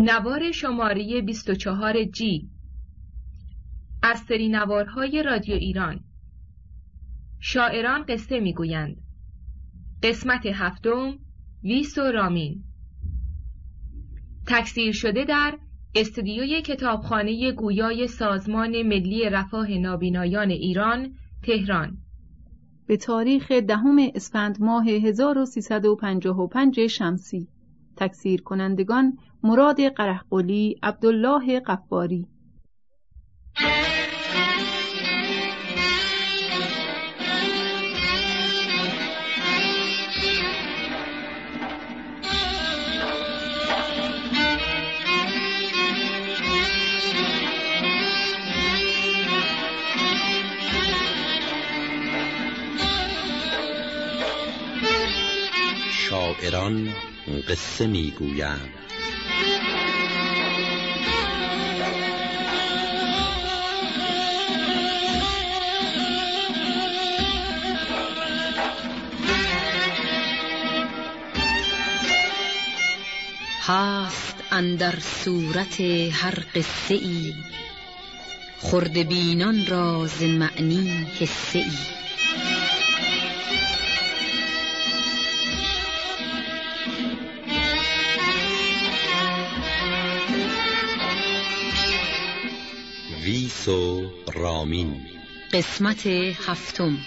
نوار شماره 24 جی. از سری نوارهای رادیو ایران. شاعران قصه می‌گویند. قسمت هفتم ویس و رامین. تکثیر شده در استودیوی کتابخانه گویای سازمان ملی رفاه نابینایان ایران تهران. به تاریخ دهم اسفند ماه 1355 شمسی. تکثیر کنندگان مراد قرهقلی عبدالله قفاری شاعران قصه می‌گویند. هست اندر صورت هر قصه ای. خرد بینان را ز معنی حسه ای. ویس و رامین. قسمت هفتم.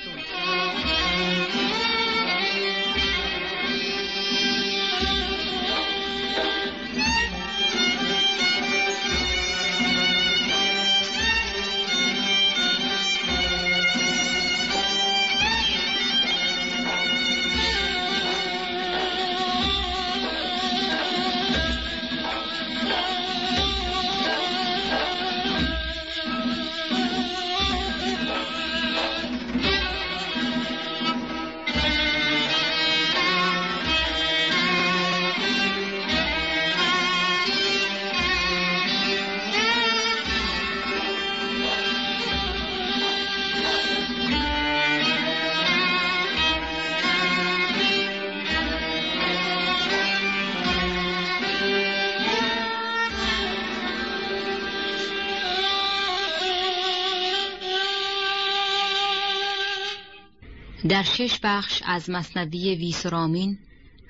در شش بخش از مصنوی ویسرامین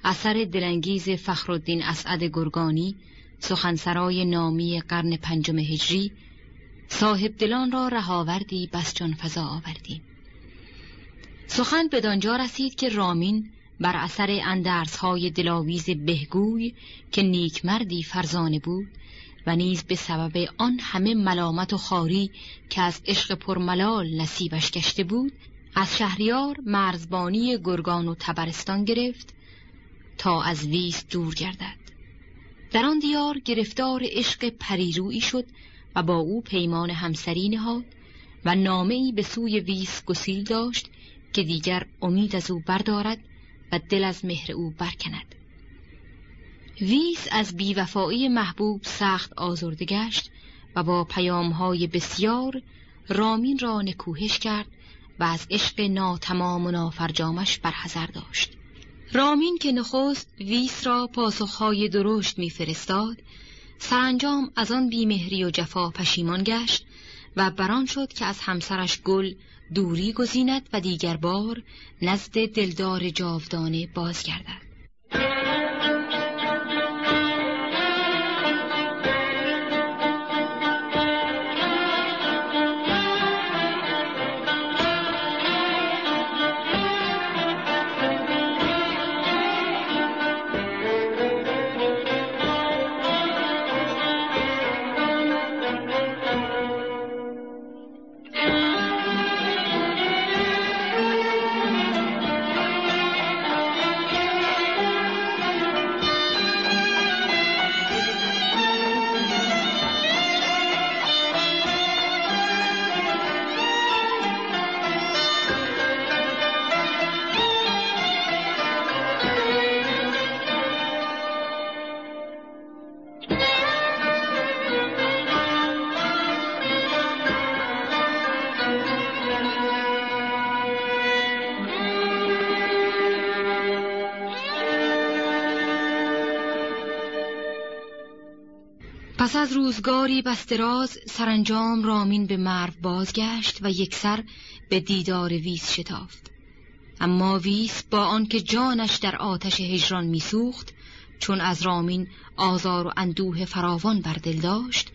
اثر دلانگیز فخرالدین اسعد گرگانی سخنسرای نامی قرن پنجم هجری صاحب دلان را رهاوردی بس جان فضا آوردیم سخن به دانجا رسید که رامین بر اثر اندرس های دلاویز بهگوی که نیکمردی فرزانه بود و نیز به سبب آن همه ملامت و خاری که از عشق پرملال نصیبش گشته بود از شهریار مرزبانی گرگان و تبرستان گرفت تا از ویس دور گردد. در آن دیار گرفتار عشق پریرویی شد و با او پیمان همسری نهاد و نامه ای به سوی ویس گسیل داشت که دیگر امید از او بردارد و دل از مهر او برکند. ویس از بیوفایی محبوب سخت آزرده گشت و با پیامهای بسیار رامین را نکوهش کرد و از عشق ناتمام و نافرجامش برحضر داشت. رامین که نخست ویس را پاسخهای درشت میفرستاد سرانجام از آن بیمهری و جفا پشیمان گشت و بران شد که از همسرش گل دوری گزیند و دیگر بار نزد دلدار جاودانه بازگردد. پس از روزگاری بستراز سرانجام رامین به مرو بازگشت و یکسر به دیدار ویس شتافت. اما ویس با آنکه جانش در آتش هجران میسوخت چون از رامین آزار و اندوه فراوان بر دل داشت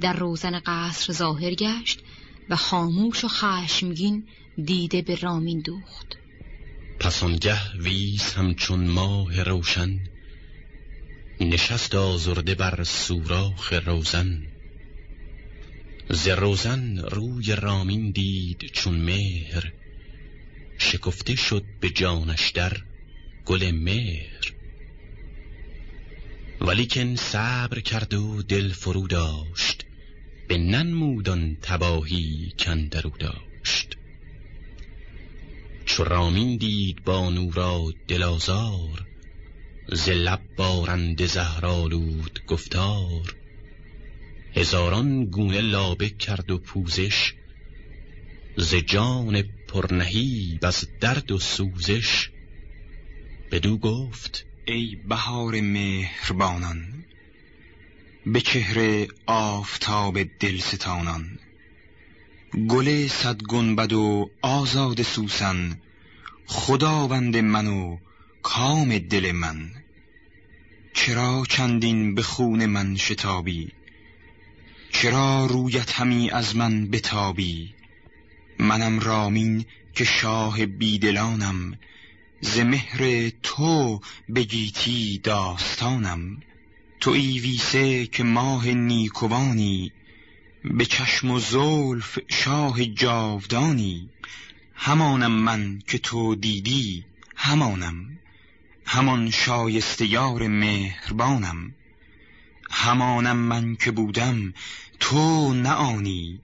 در روزن قصر ظاهر گشت و خاموش و خشمگین دیده به رامین دوخت. پس آنگه ویس همچون ماه روشن نشست آزرده بر سوراخ روزن. ز روزن روی رامین دید چون مهر. شکفته شد به جانش در گل مهر. ولیکن صبر کرد و دل فرو داشت. به ننمودان تباهی کندرو داشت. چو رامین دید بانو را دلازار ز لب بارند زهرالود گفتار. هزاران گونه لابه کرد و پوزش ز جان پرنهیب از درد و سوزش. بدو گفت ای بهار مهربانان به چهره آفتاب دلستانان گل صد گنبد و آزاد سوسن خداوند من و کام دل من. چرا چندین به خون من شتابی؟ چرا رویت همی از من بتابی؟ منم رامین که شاه بیدلانم. ز مهر تو بگیتی داستانم. تو ای ویسه که ماه نیکوانی به چشم و زلف شاه جاودانی. همانم من که تو دیدی همانم. همان شایسته یار مهربانم. همانم من که بودم تو نه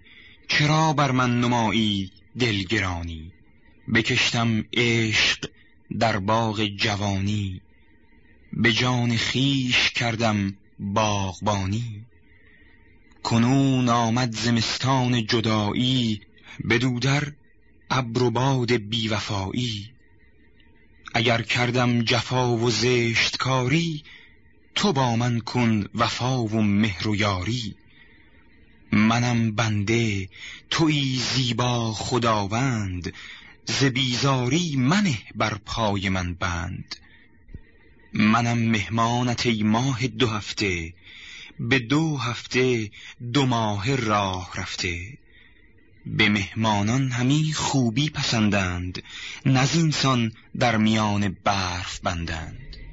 چرا بر من نمایی دلگرانی؟ بکشتم عشق در باغ جوانی. به جان خیش کردم باغبانی. کنون آمد زمستان جدایی بدودر ابر و باد بیوفایی. اگر کردم جفا و زشت کاری تو با من کن وفا و مهر و یاری. منم بنده توی زیبا خداوند ز بیزاری منه بر پای من بند. منم مهمانت ای ماه دو هفته به دو هفته دو ماه راه رفته. به مهمانان همی خوبی پسندند نزینسان در میان برف بندند.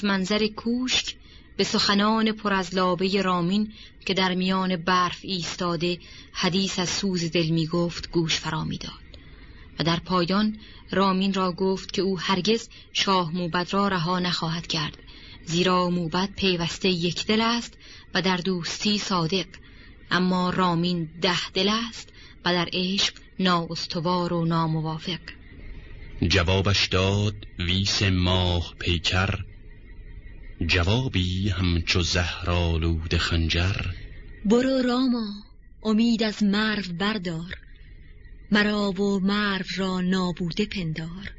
از منظر کوشک به سخنان پر از لابه رامین که در میان برف ایستاده حدیث از سوز دل می گفت گوش فرا می داد. و در پایان رامین را گفت که او هرگز شاه موبد را رها نخواهد کرد زیرا موبد پیوسته یک دل است و در دوستی صادق اما رامین ده دل است و در عشق نااستوار و ناموافق جوابش داد ویس ماه پیکر جوابی همچو زهرالود خنجر. برو راما امید از مرو بردار. مرا و مرو را نابوده پندار.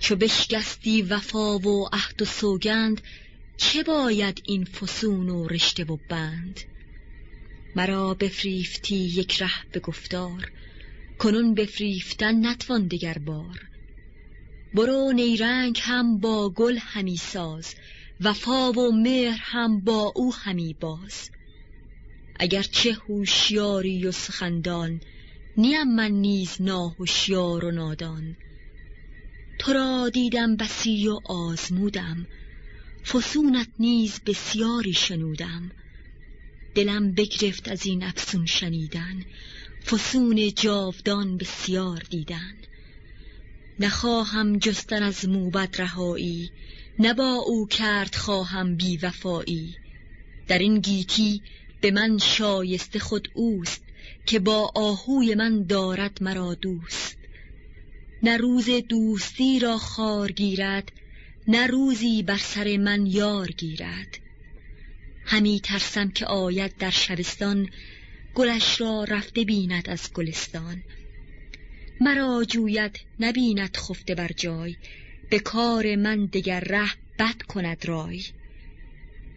چو بشکستی وفا و عهد و سوگند چه باید این فسون و رشته و بند؟ مرا بفریفتی یک ره به گفتار کنون بفریفتن نتوان دگر بار. برو نیرنگ هم با گل همی ساز وفا و مهر هم با او همی باز. اگر چه هوشیاری و سخندان نیم من نیز ناهوشیار و نادان. تو را دیدم بسی و آزمودم فسونت نیز بسیاری شنودم. دلم بگرفت از این افسون شنیدن فسون جاودان بسیار دیدن. نخواهم جستن از موبد رهایی نه با او کرد خواهم بی وفایی در این گیتی به من شایسته خود اوست که با آهوی من دارد مرا دوست. نه روز دوستی را خار گیرد نه روزی بر سر من یار گیرد. همی ترسم که آید در شبستان گلش را رفته بیند از گلستان. مرا جوید نبیند خفته بر جای به کار من دگر ره بد کند رای.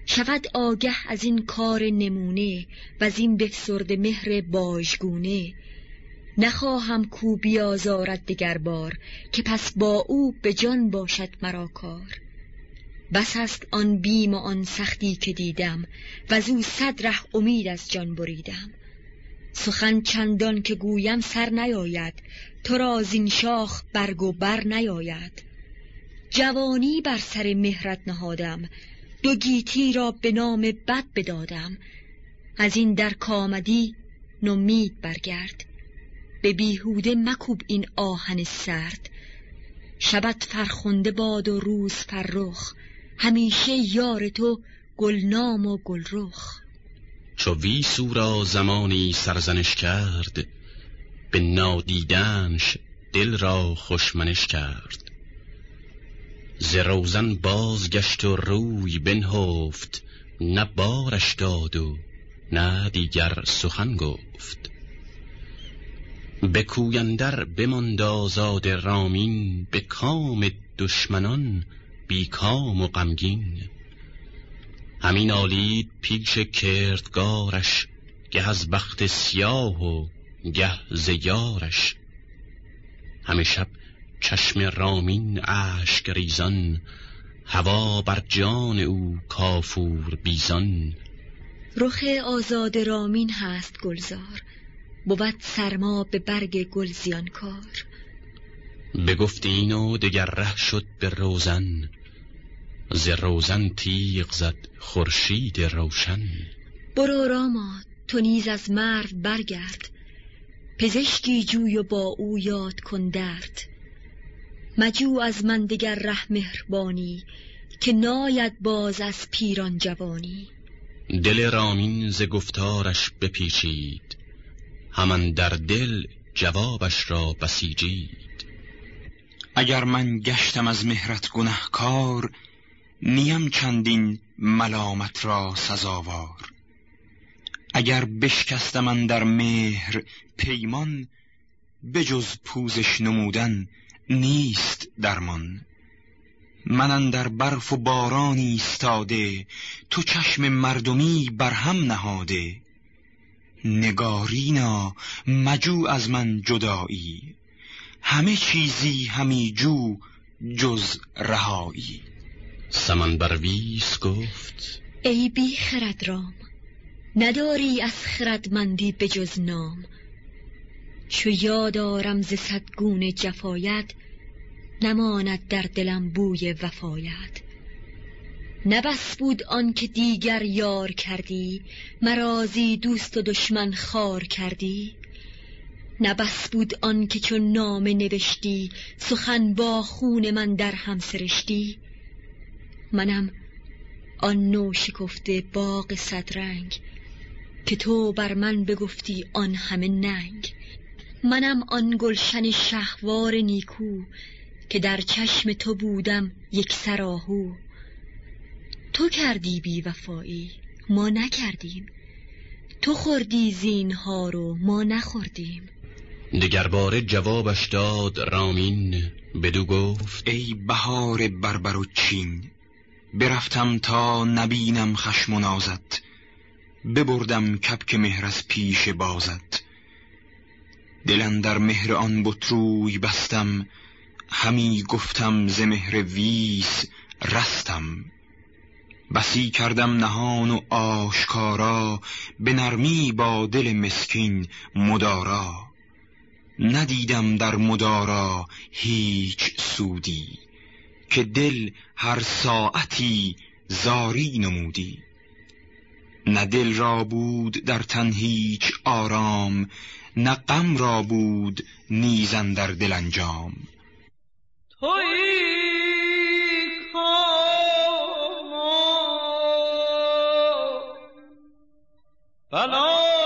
شود آگه از این کار نمونه و از این بفسرد مهر باژگونه. نخواهم کو بیازارد دگر بار که پس با او به جان باشد مرا کار. بس است آن بیم و آن سختی که دیدم و او صد ره امید از جان بریدم. سخن چندان که گویم سر نیاید تو را زین شاخ برگ و بر نیاید. جوانی بر سر مهرت نهادم. دو گیتی را به نام بد بدادم. از این در کامدی نمید برگرد. به بیهوده مکوب این آهن سرد. شبت فرخنده باد و روز فرخ. همیشه یار تو گلنام و گلرخ. چو ویسو را زمانی سرزنش کرد به نادیدنش دل را خوشمنش کرد. ز روزن بازگشت و روی بنهفت نه بارش داد و نه دیگر سخن گفت. به کویندر بماند آزاد رامین به کام دشمنان بیکام و غمگین. همین آلید پیش کردگارش گه از بخت سیاه و گه ز یارش. همه شب چشم رامین اشک ریزان هوا بر جان او کافور بیزان. رخ آزاد رامین هست گلزار بود سرما به برگ گل زیانکار بگفت این و دگر ره شد به روزن ز روزن تیغ زد خورشید روشن. برو راما تو نیز از مرد برگرد پزشکی جوی و با او یاد کن درد. مجو از من دگر ره مهربانی که ناید باز از پیران جوانی. دل رامین ز گفتارش بپیچید همان در دل جوابش را بسیجید. اگر من گشتم از مهرت گنهکار نیم چندین ملامت را سزاوار. اگر بشکستم من در مهر پیمان بجز پوزش نمودن نیست درمان. من در برف و باران ایستاده تو چشم مردمی بر هم نهاده. نگارینا مجو از من جدایی. همه چیزی همی جو جز رهایی. سمن ویس گفت ای بی خرد رام نداری از خردمندی به جز نام. چو یادارم ز صدگونه جفایت نماند در دلم بوی وفایت. نبس بود آن که دیگر یار کردی مرازی دوست و دشمن خار کردی. نبس بود آن که چون نامه نوشتی سخن با خون من در هم سرشتی. منم آن نو شکفته باغ صدرنگ که تو بر من بگفتی آن همه ننگ. منم آن گلشن شهوار نیکو که در چشم تو بودم یک سراهو تو کردی بی وفایی ما نکردیم. تو خوردی زینها رو ما نخوردیم. دگر باره جوابش داد رامین بدو گفت ای بهار بربر و چین برفتم تا نبینم خشم و نازت ببردم کپک مهر از پیش بازت. دلن در مهر آن بطروی بستم همی گفتم ز مهر ویس رستم. بسی کردم نهان و آشکارا به نرمی با دل مسکین مدارا. ندیدم در مدارا هیچ سودی که دل هر ساعتی زاری نمودی. نه دل را بود در تن هیچ آرام نه غم را بود نیزن در دل انجام. بلا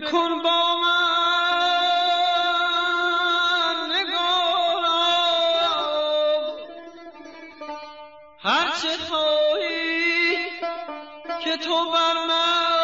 بکن با من نگارم هرچه خواهی که تو بر من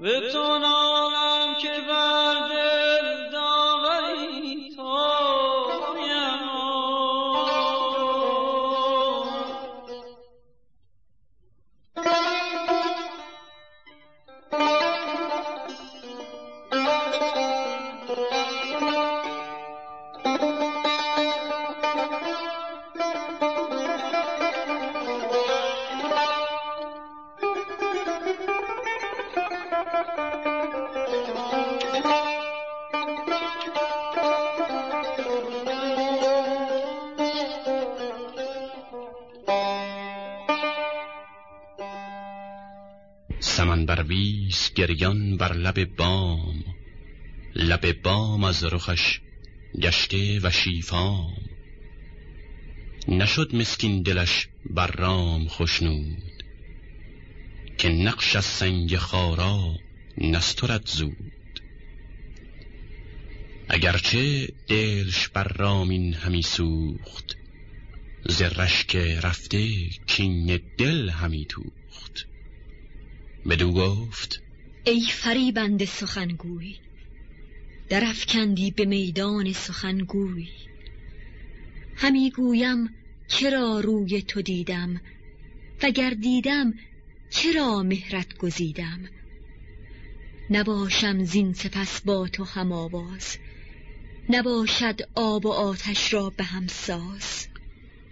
به تو نالم که بر گریان بر لب بام لب بام از رخش گشته و شیفام. نشد مسکین دلش بر رام خشنود که نقش از سنگ خارا نسترد زود. اگرچه دلش بر رامین همی سوخت ز رشک رفته کین دل همی توخت. بدو گفت ای فریبنده سخنگوی درافکندی به میدان سخنگوی. همی گویم چرا روی تو دیدم؟ وگر دیدم چرا مهرت گزیدم؟ نباشم زین سپس با تو هم آواز نباشد آب و آتش را به هم ساز.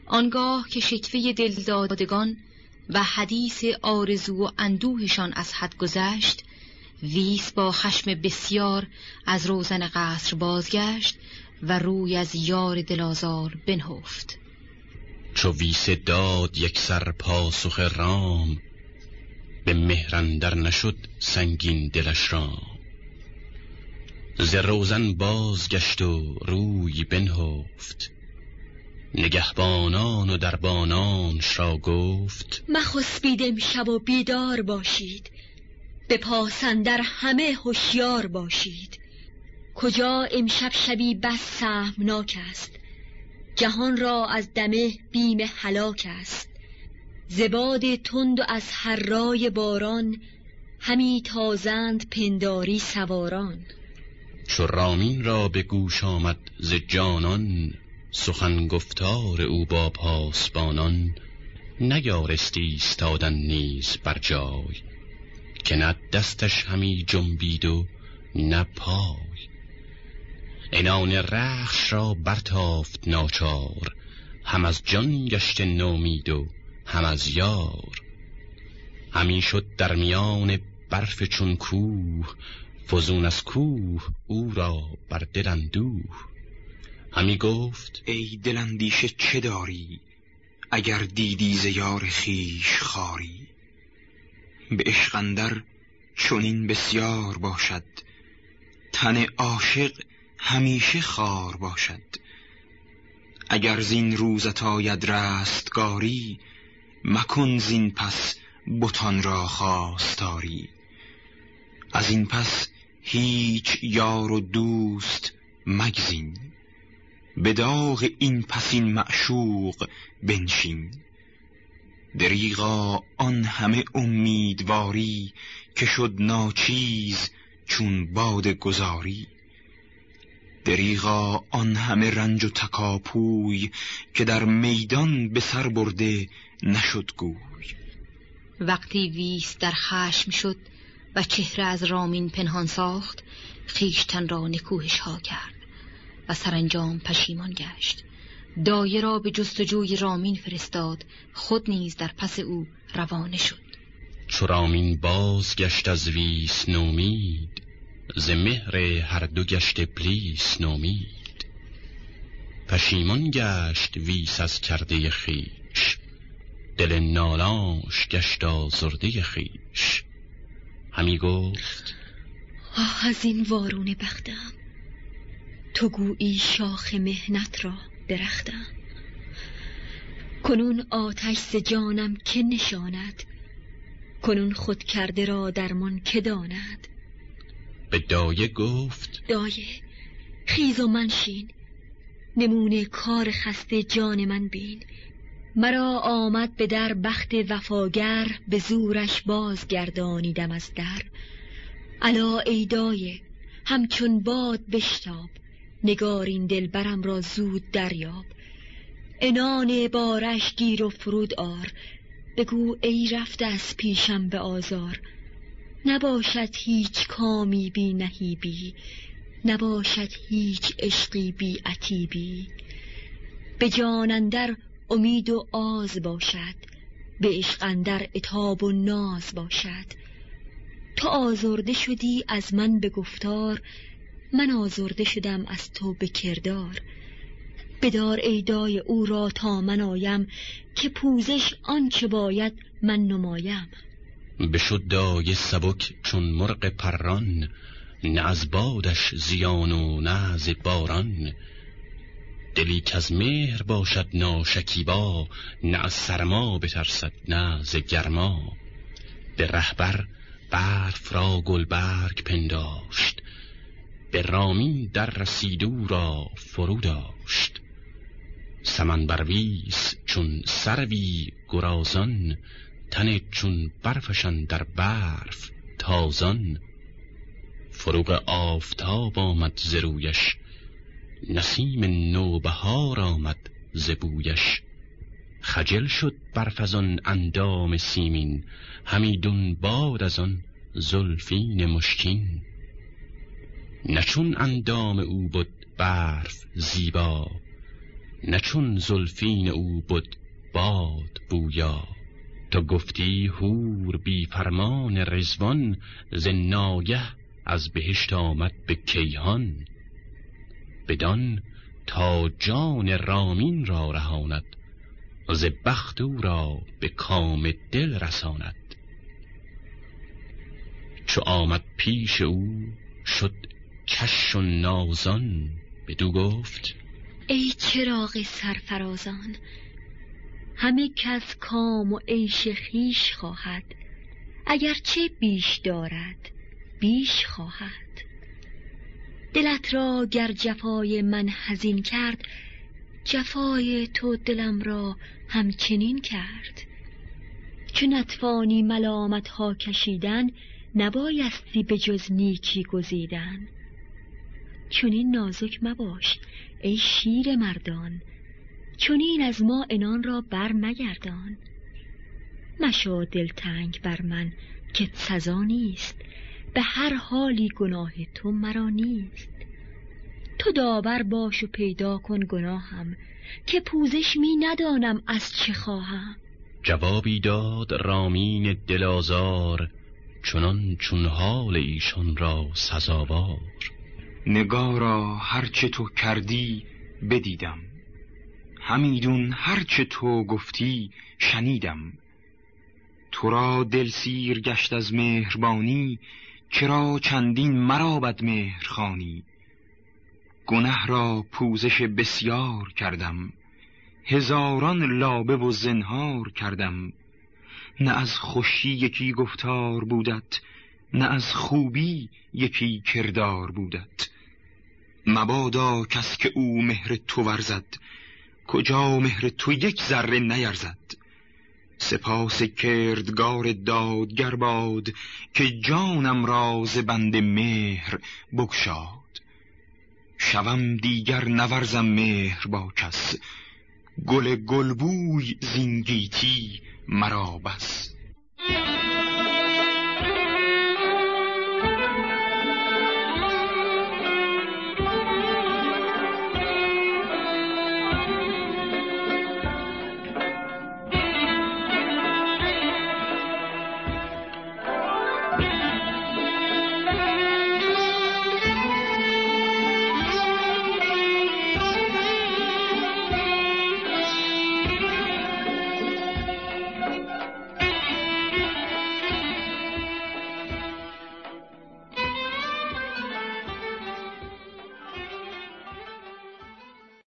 آنگاه که شکوه دلدادگان و حدیث آرزو و اندوهشان از حد گذشت ویس با خشم بسیار از روزن قصر بازگشت و روی از یار دلازار بنهفت. چو ویس داد یک سر پاسخ رام به مهرندر نشد سنگین دلش رام. ز روزن بازگشت و روی بنهفت نگهبانان و دربانانش را گفت مخسبید امشب و بیدار باشید. به پاسندر همه هوشیار باشید. کجا امشب شبی بس سهمناک است. جهان را از دمه بیم هلاک است. زباد تند و از هرای باران همی تازند پنداری سواران. چو رامین را به گوش آمد ز جانان سخن گفتار او با پاسبانان. نیارستی ایستادن نیز بر جای. که نه دستش همی جنبید و نه پای. عنان رخش را برتافت ناچار هم از جان گشت نومید و هم از یار. همی شد در میان برف چون کوه فزون از کوه او را بر دل همی گفت ای دلندیشه چه داری؟ اگر دیدی ز یار خاری؟ به عشق اندر چنین بسیار باشد. تن عاشق همیشه خار باشد. اگر زین روزت آید رستگاری مکن زین پس بتان را خواستاری. از این پس هیچ یار و دوست مگزین. به داغ این پسین معشوق بنشین. دریغا آن همه امیدواری که شد ناچیز چون باد گذاری. دریغا آن همه رنج و تکاپوی که در میدان به سر برده نشد گوی. وقتی ویس در خشم شد و چهره از رامین پنهان ساخت خیشتن را نکوهش ها کرد و سرانجام پشیمان گشت. دایه را به جستجوی رامین فرستاد. خود نیز در پس او روانه شد. چو رامین باز گشت از ویس نومید ز مهر هر دو گشت ابلیس نومید. پشیمان گشت ویس از کرده خیش دل نالانش گشت آزرده خیش. همی گفت آه از این وارون بختم. تو گویی شاخ مهنت را. درختم کنون آتش ز جانم که نشاند کنون خود کرده را درمان که داند. به دایه گفت دایه خیز و منشین نمونه کار خسته جان من بین. مرا آمد به در بخت وفاگر به زورش بازگردانیدم از در. الا ای دایه همچون باد بشتاب نگارین دلبرم را زود دریاب. انان بارش گیر و فرود آر. بگو ای رفته از پیشم به آزار. نباشد هیچ کامی بی نهیبی. نباشد هیچ عشقی بی عتیبی. به جانندر امید و آز باشد. به عشق اندر اتاب و ناز باشد. تو آزرده شدی از من به گفتار. من آزرده شدم از تو به کردار. بدار ایدای او را تا من آیم که پوزش آنچه باید من نمایم. بشد دایه سبک چون مرغ پران نه از بادش زیان و نه از باران. دلی که از مهر باشد ناشکیبا نه از سرما بترسد نه ز گرما. به رهبر برف را گلبرگ پنداشت به رامین در رسیدو را فرو داشت. سمن برویس چون سروی گرازان تن چون برفشان در برف تازان. فروغ آفتاب آمد ز رویش نسیم نوبهار آمد ز بویش. خجل شد برف از آن اندام سیمین همیدون باد از آن زلفین مشکین. نچون اندام او بود برف زیبا نچون زلفین او بود باد بویا. تو گفتی هور بی فرمان رزوان ز ناگه از بهشت آمد به کیهان. بدان تا جان رامین را رهاند ز بخت او را به کام دل رساند. چو آمد پیش او شد کش و نازان بدو گفت. ای چراغ سرفرازان همه کس کام و عیش خیش خواهد. اگرچه بیش دارد بیش خواهد. دلت را گر جفای من هزین کرد جفای تو دلم را همچنین کرد. چون نتوانی ملامت ها کشیدن نبایستی به جز نیکی گزیدن. چون این نازک مباش ای شیر مردان چون این از ما انان را بر مگردان. مشا دلتنگ بر من که سزا نیست به هر حالی گناه تو مرا نیست. تو داور باش و پیدا کن گناهم که پوزش می ندانم از چه خواهم. جوابی داد رامین دلازار چنان چون حال ایشان را سزاوار. نگارا هرچه تو کردی بدیدم. همیدون هرچه تو گفتی شنیدم. تو را دل سیر گشت از مهربانی چرا چندین مرا بد مهرخانی گنه را پوزش بسیار کردم هزاران لابه و زنهار کردم. نه از خوشی یکی گفتار بودت نه از خوبی یکی کردار بودت. مبادا کس که او مهر تو ورزد کجا مهر تو یک ذره نیرزد. سپاس کردگار دادگر باد که جانم راز بند مهر بگشاد. شوم دیگر نورزم مهر با کس گل گلبوی زینگیتی مرا بس